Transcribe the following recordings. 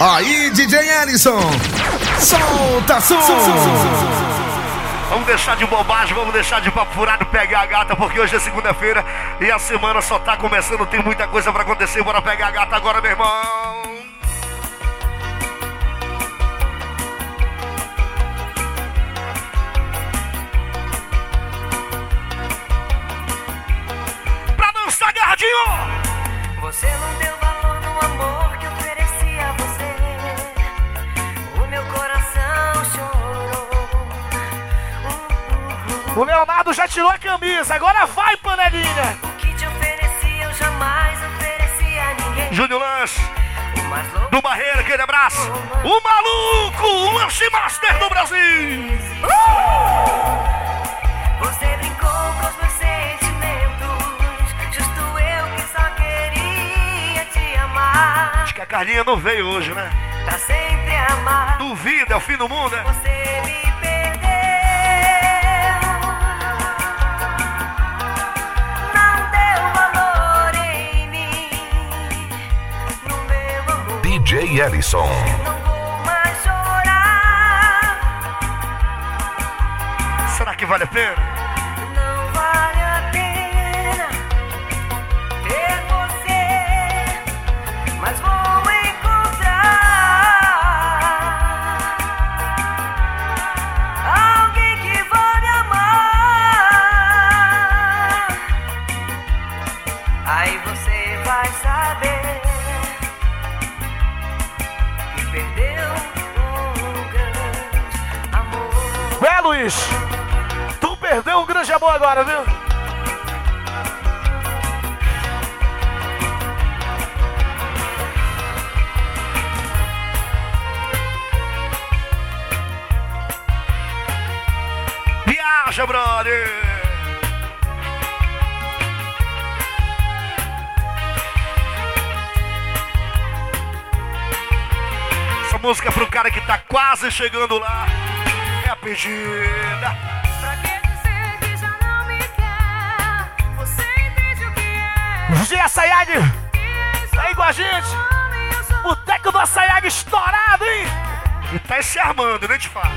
Aí, DJ Ellison, solta som. Vamos deixar de bobagem, vamos deixar de papo furado, pegar a gata, porque hoje é segunda-feira e a semana só tá começando, tem muita coisa para acontecer. Bora pegar a gata agora, meu irmão. Pra dançar agarradinho! Você não deu valor no amor O Leonardo já tirou a camisa, agora vai, panelinha! O que te ofereci eu jamais ofereci a ninguém. Júnior Lanche, do Barreiro, aquele abraço. O maluco, o Lanche Master do Brasil. Você brincou com os meus sentimentos. Justo eu que só queria te amar. Acho que a Carlinha não veio hoje, né? Pra sempre amar. Duvida, é o fim do mundo, né? Você me Ellison, mais chorar. Será que vale a pena? Tu perdeu um grande amor agora, viu? Viaja, brother! Música é pro cara que tá quase chegando lá. A pedida. Pra que dizer que já não me quer? Você entende o que é? Gia Sayag, tá aí com a gente. O teco do Sayag estourado, hein? E tá se armando, nem te falo.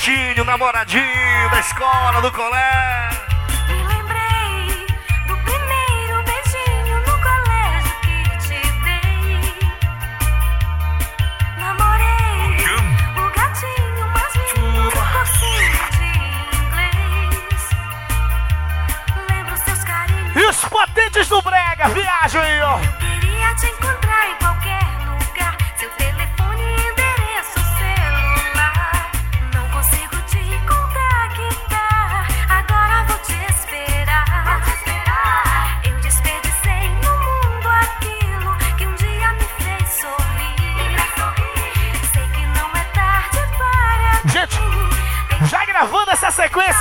Era o contatinho, o namoradinho da escola, do colégio. me lembrei do primeiro beijinho no colégio que te dei. Namorei o gatinho mais lindo do cursinho de inglês. Lembro seus carinhos. E os potentes do Brega, viagem aí, ó.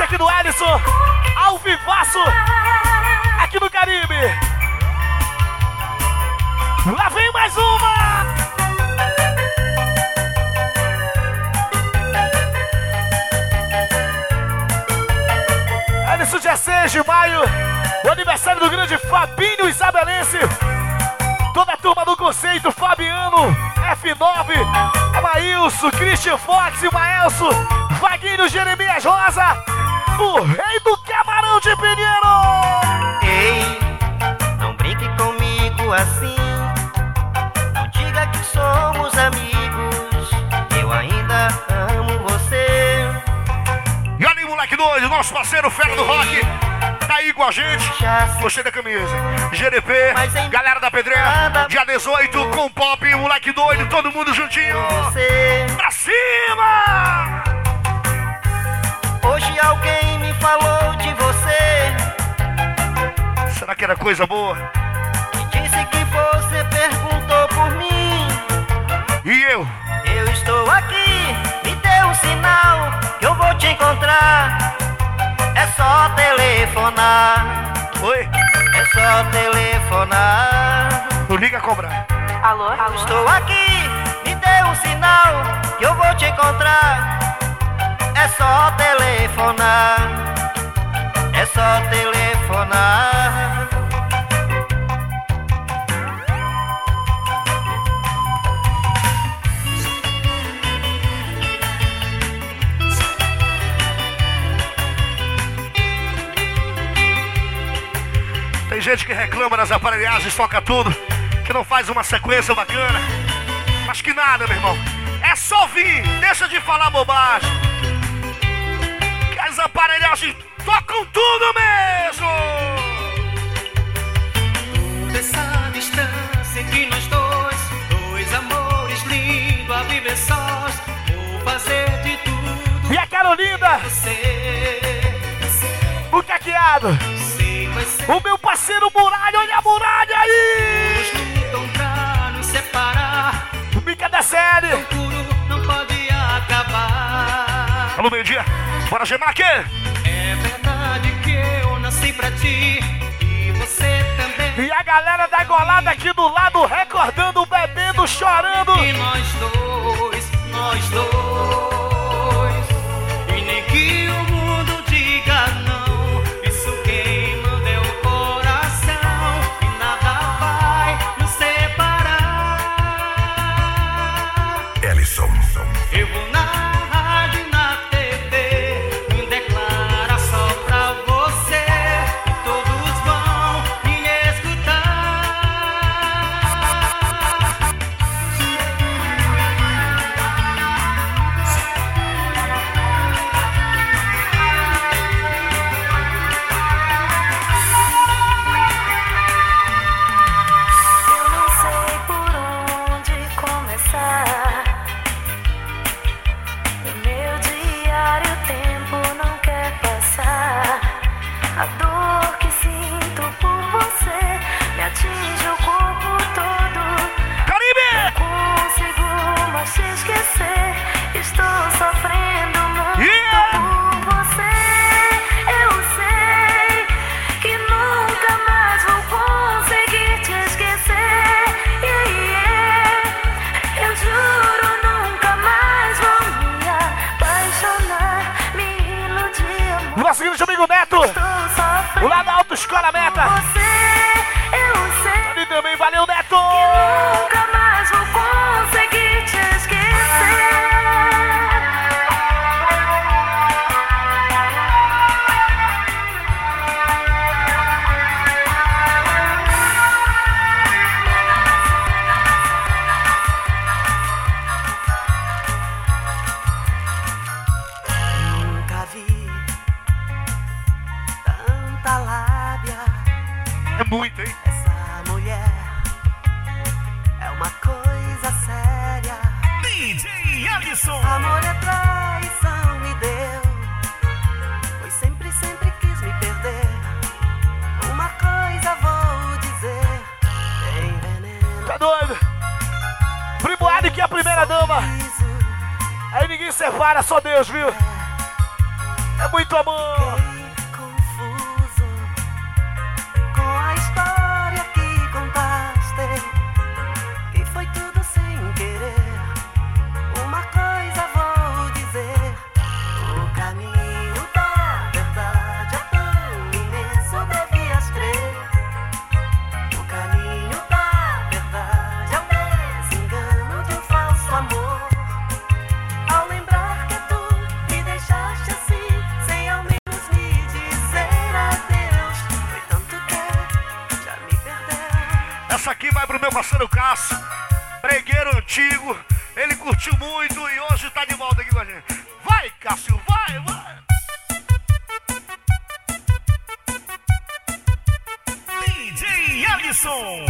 Aqui do Alisson, ao vivaço, aqui no Caribe. Lá vem mais uma! Nesse dia 6 de maio, o aniversário do grande Fabinho Isabelense. Toda a turma do conceito, Fabiano, F9, Amaílson, Christian Fox Maelso, Vaguinho Jeremias Rosa, o rei do camarão de Pinheiro! Ei, não brinque comigo assim. Não diga que somos amigos. Eu ainda amo você. E olha aí, moleque doido, nosso parceiro Fera do Rock, tá aí com a gente. Gostei da camisa. GDP, galera da Pedreira, dia 18, com pop, moleque doido, todo mundo juntinho. Pra cima! Hoje alguém me falou de você. Será que era coisa boa? E disse que você perguntou por mim. E eu? Eu estou aqui, me dê um sinal que eu vou te encontrar. É só telefonar, Oi? é só telefonar. Não liga a cobrar. Alô? Alô? Estou aqui, me dê um sinal que eu vou te encontrar. É só telefonar, é só telefonar. Tem gente que reclama das aparelhagens, toca tudo, que não faz uma sequência bacana. Mas que nada, meu irmão. É só vir, deixa de falar bobagem. As aparelhagens tocam tudo mesmo! Dessa distância que nós dois, dois amores lindos a viver sós, vou fazer de tudo E a Carolina, você. o caqueado. Ser O meu parceiro Muralha, olha a muralha aí! nos encontrar, nos separar. Mica da série. Alô, meio-dia. Bora aqui. É verdade que eu nasci pra ti e você também. E a galera da golada aqui do lado, recordando, bebendo, chorando. E nós dois, nós dois. E nem que o mundo diga não. Isso quem manda é o coração. E nada vai nos separar. Ellison. Eu vou na Essa aqui vai pro meu parceiro Cássio, bregueiro antigo. Ele curtiu muito e hoje tá de volta aqui com a gente. Vai, Cássio, vai, vai. DJ Ellison.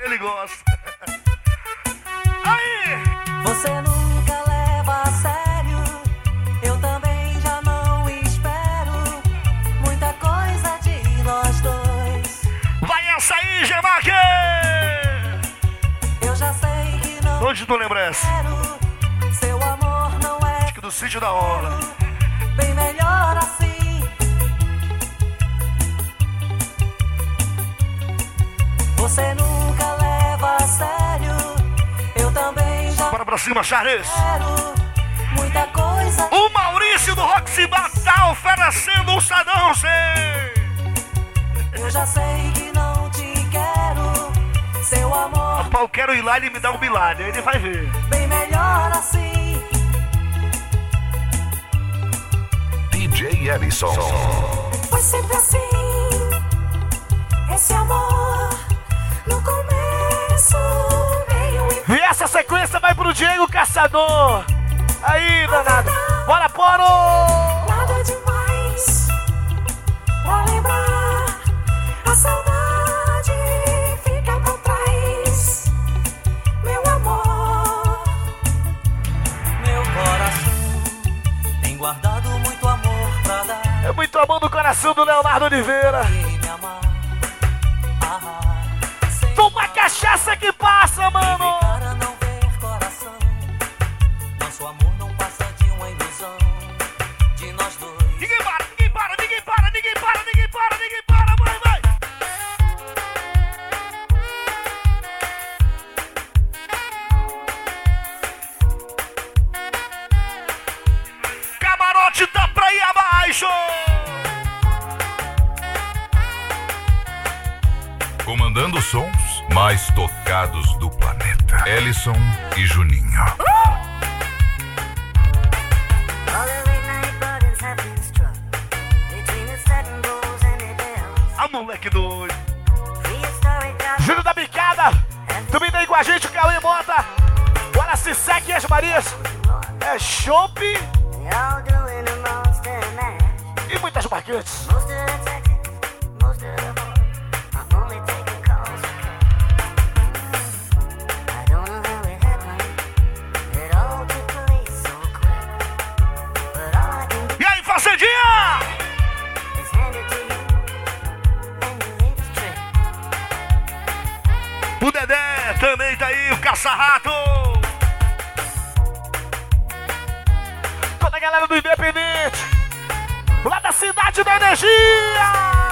Ele gosta. Aí! Você nunca Onde tu lembra essa? seu amor não é Acho que do sítio da Ola. bem melhor assim. Você nunca leva a sério, eu também já Bora pra cima, Charles. muita coisa. O Maurício do Roxy Bar tá oferecendo um sadão, sei. Eu já sei que não te quero, seu amor Rapaz, eu quero ir lá e ele me dá um aí ele vai ver. bem melhor assim. DJ Ellison. Foi sempre assim, esse amor no começo meio E essa sequência vai pro Diego Caçador. Aí, danado. Bora, Poro! nada demais pra lembrar Muito amor no coração do Leonardo Oliveira. Toma cachaça que passa, mano! Mais tocados do planeta. Ellison e Juninho. A moleque doido! Júlio da Bicada! Também daí com a gente, o Cauê Mota! Bora se segue as Marias! É chopp e muitas marcantes! Também tá aí, o Caça-Rato! Toda a galera do Independente! Lá da Cidade da Energia!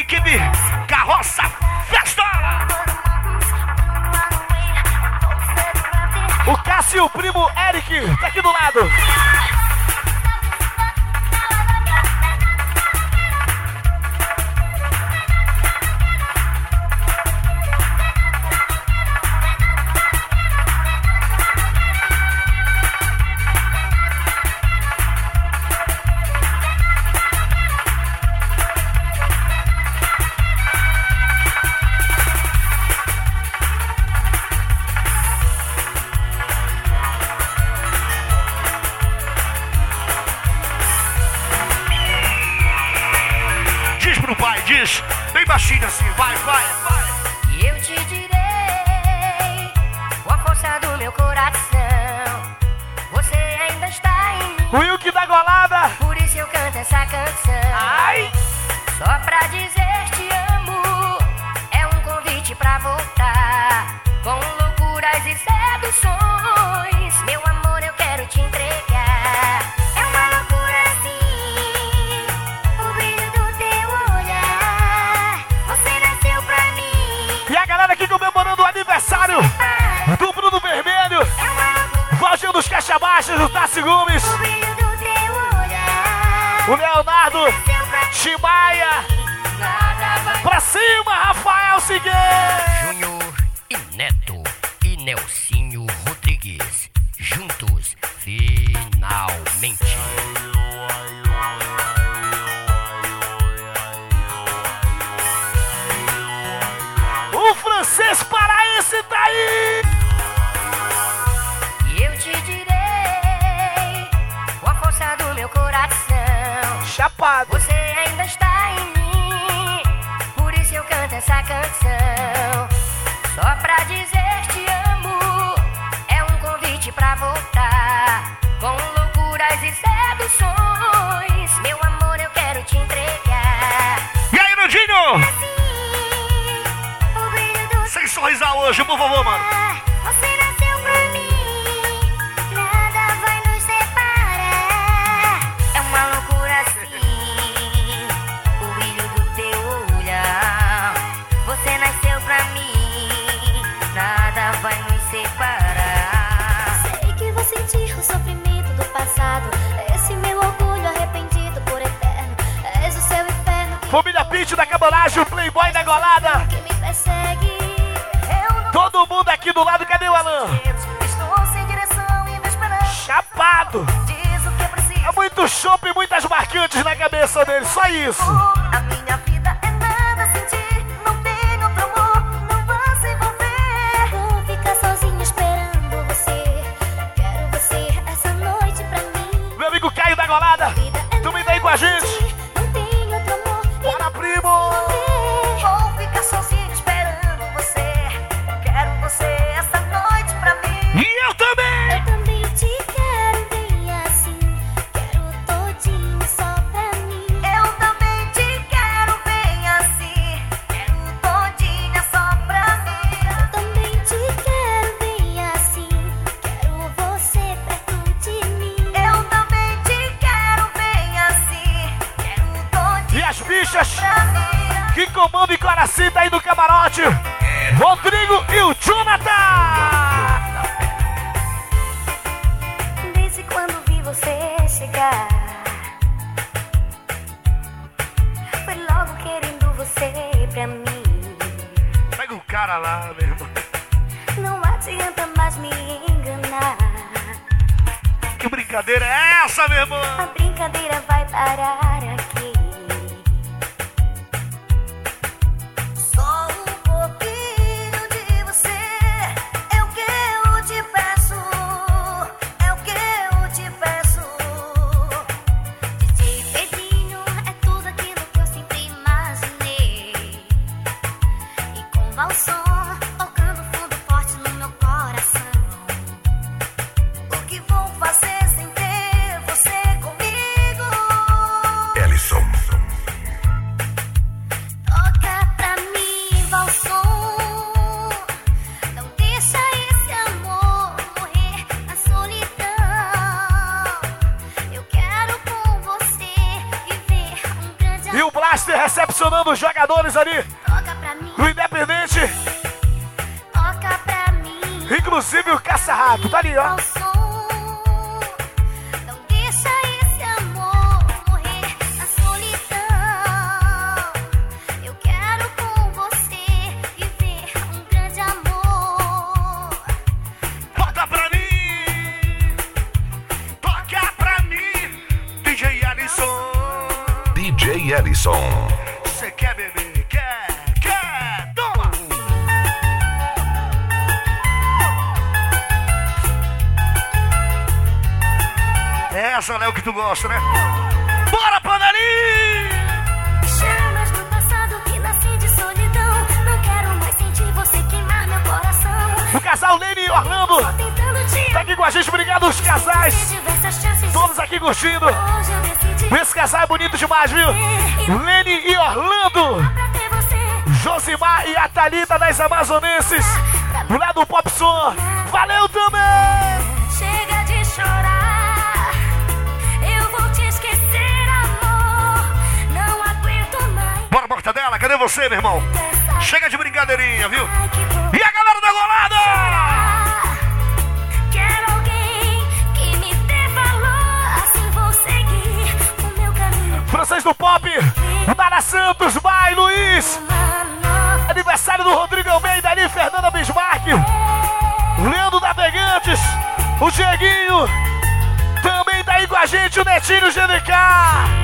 equipe Carroça Festa. O Cássio, primo Eric, tá aqui do lado. aniversário do Bruno Vermelho, Valdir dos Caixa Baixas, do Tassi Gomes, o Leonardo Chimaia, pra cima, Rafael Sigueira. Pitch da cabanagem, o Playboy da golada. Todo mundo aqui do lado, cadê o Alan? Chapado. É muito chopp e muitas marcantes na cabeça dele, só isso. brincadeira é essa, meu irmão? A brincadeira vai parar. sensacional é o que tu gosta, né? Bora, panelinha! Chamas do passado que nasci de solidão. Não quero mais sentir você queimar meu coração. O casal Lene e Orlando. Tá aqui com a gente, obrigado os casais. Todos aqui curtindo. Esse casal é bonito demais, viu? É, Lene e Orlando. Josimar e a Thalita das Amazonenses. Lá do Popson. Valeu, Cadê você, meu irmão? Chega de brincadeirinha, viu? E a galera da golada! Francês do Pop, Nara Santos, vai, Luiz. Aniversário do Rodrigo Almeida ali, Fernanda Bismarck. Leandro Navegantes, o Dieguinho. Também tá aí com a gente o Netinho GDK.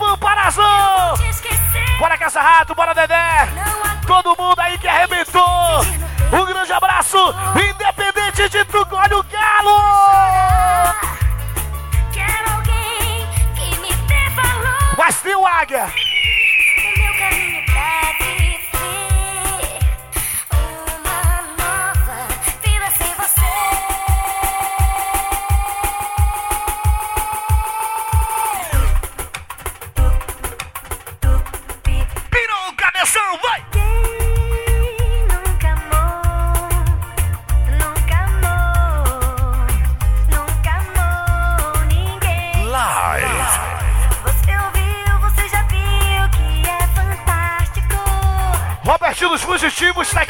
errado, bora Dedé!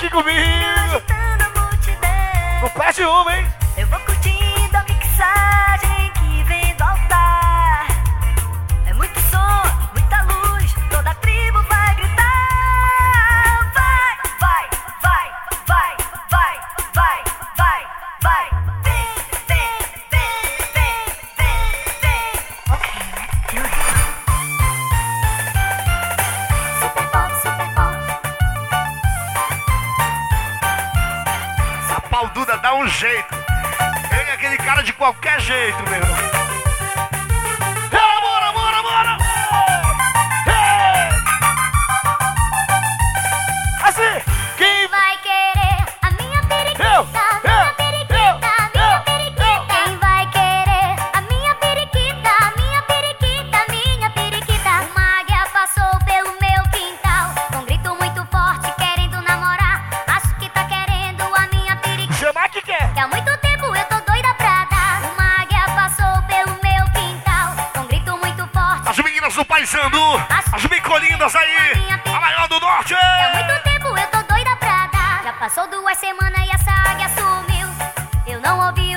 aqui comigo! Meninas do Paisando, as bicolindas aí, a maior do norte. Há muito tempo eu tô doida pra dar. Já passou duas semanas e essa águia sumiu. Eu não ouvi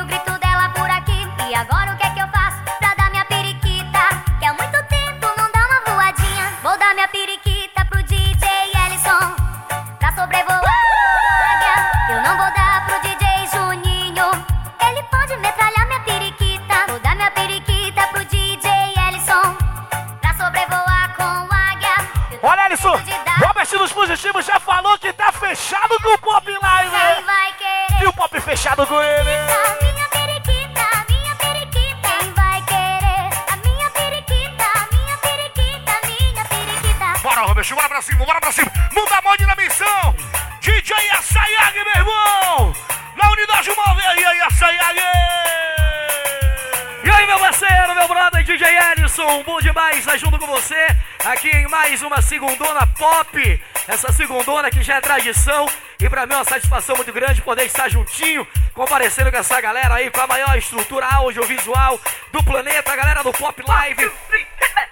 aqui em mais uma segundona pop. Essa segundona que já é tradição e pra mim é uma satisfação muito grande poder estar juntinho, comparecendo com essa galera aí, com a maior estrutura audiovisual do planeta, a galera do Pop Live.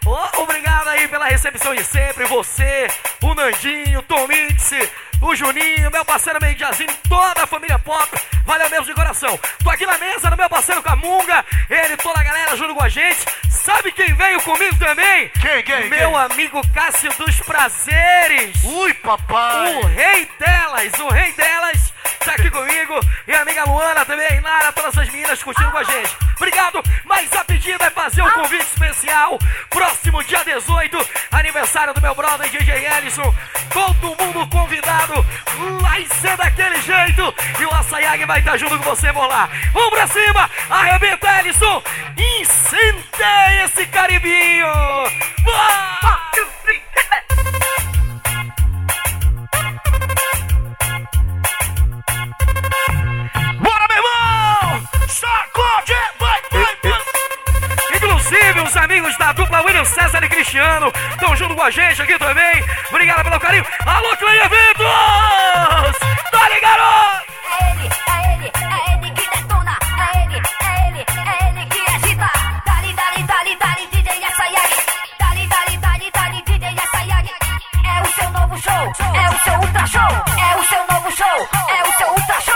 Ô, obrigado aí pela recepção de sempre, você, o Nandinho, o Tom Mix, o Juninho, meu parceiro Mendiazinho, toda a família Pop, valeu mesmo de coração. Tô aqui na mesa do meu parceiro Camunga, ele, toda a galera junto com a gente. Sabe quem veio comigo também? Quem, quem, Meu quem? amigo Cássio dos Prazeres. Ui, papai. O rei delas, o rei delas tá aqui comigo. E a amiga Luana também, Nara, todas as meninas curtindo com a gente. Obrigado, mas a pedida é fazer um convite especial. Próximo dia 18, aniversário do meu brother DJ Ellison. Todo mundo convidado. Vai ser daquele jeito. E o Assayag vai estar junto com você por lá. Vamos pra cima, arrebenta Ellison. Incendeia esse caribinho. Inclusive, os amigos da dupla William César e Cristiano estão junto com a gente aqui também. Obrigado pelo carinho. Alô, Clay Eventos! Tá ligado? É ele, é ele, é ele que detona. É ele, é ele, é ele que agita. Dali, dali, dali, dali. Dali, dali, dali, dali, é o seu ultra show. É o seu novo show, é o seu ultra show.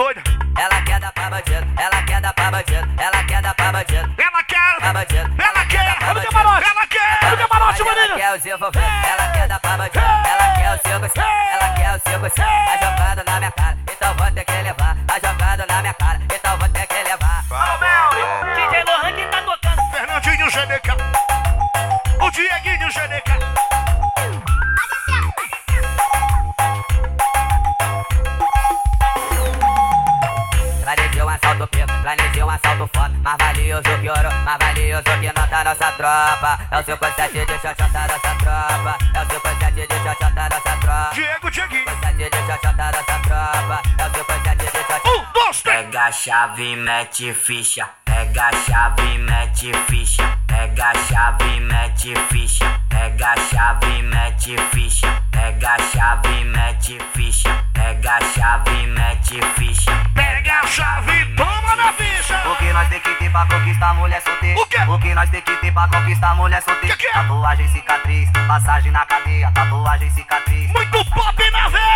doida. Ela quer dar pra bandido, ela quer dar pra bandido, ela quer dar pra bandido. Ela quer, ela quer, ela quer, ela quer, ela quer, ela quer, ela quer, ela quer, Ela quer ela quer, ela quer ela quer, ela quer, ela quer ela quer, ela quer, ela quer o seu gostoso, tá jogando na minha cara. Nossa tropa É o 57 de xoxota nossa tropa É o 57 de xoxota nossa tropa Diego Dieguinho. 57 de xoxota nossa tropa É o 57 de xoxota Um, dois, três. Pega a chave e mete ficha. Pega a chave e mete ficha. Pega a chave e mete ficha. Pega a chave e mete ficha. Pega a chave e mete ficha. Pega a chave e mete ficha. Pega a chave e toma na ficha. O que nós tem que ter pra conquistar mulher solteira? O quê? O que nós tem que ter pra conquistar mulher solteira? Que que é? Tatuagem cicatriz, passagem na cadeia, tatuagem cicatriz. Muito pop na veia.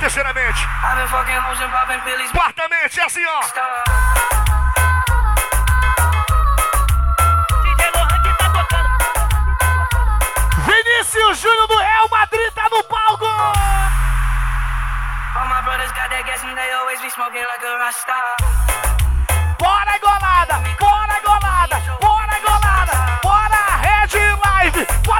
Terceiramente, quartamente, é assim ó. Tá. Vinícius Júnior do Real Madrid tá no palco. Bora golada, bora golada, bora golada, bora Red Live, bora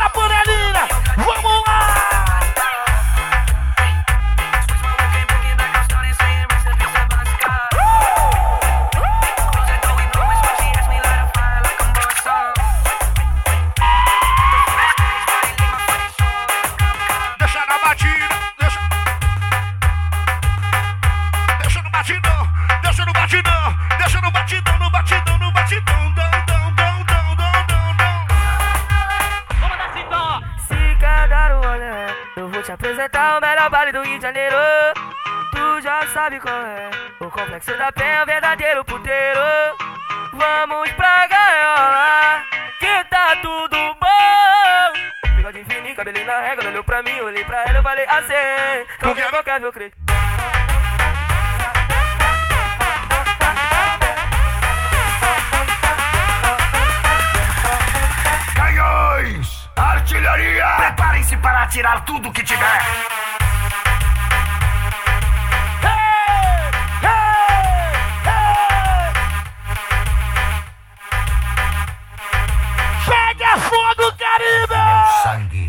Complexo da penha, o verdadeiro puteiro. Vamos pra gaiola, que tá tudo bom. Bigode fininho, cabelinho na régua, olhou pra mim, olhei pra ela, eu falei assim. Não quer, não quer, meu crente. Canhões, artilharia. Preparem-se para atirar tudo que tiver. Fogo, Caribe! Sangue. 5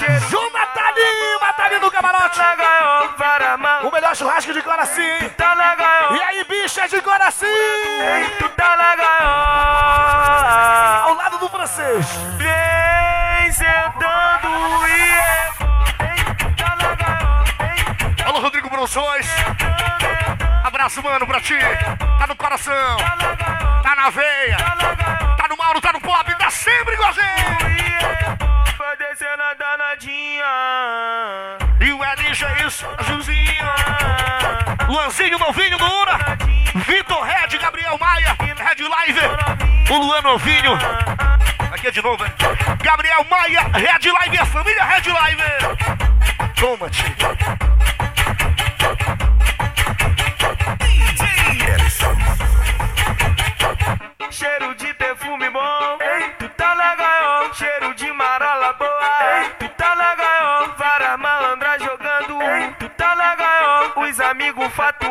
cheiro. João Natalino, Natalino do camarote. Tá gaiola, o melhor churrasco de Coracim. Tá e aí, bicha de Coracim. Ei, tu tá na gaiola. Ao lado do francês. Vem sentando e... Alô, Rodrigo Bronções. Abraço, mano, pra ti. Tá no coração. Tá, tá na veia. Tá no Mauro, tá no pop. Tá sempre com a gente. Luanzinho novinho do Una, Vitor Red, Gabriel Maia, Red Live, o Luan novinho. Aqui é de novo, hein? Gabriel Maia, Red Live, a família Red Live. Toma, tio.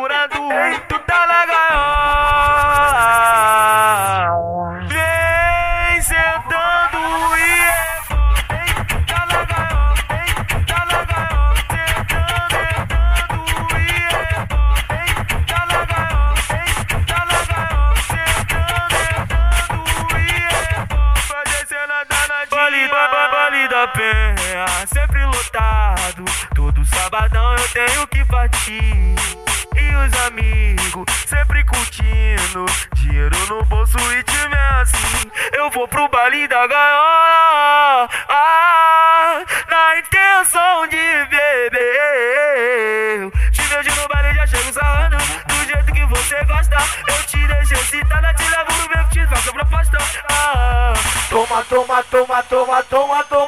segurando. matou, matou, matou, matou.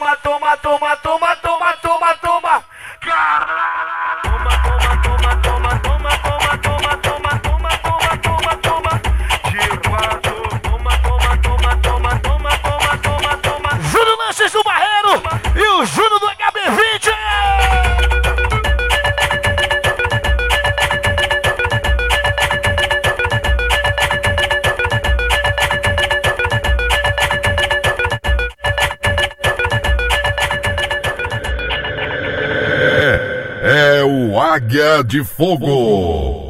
De Fogo.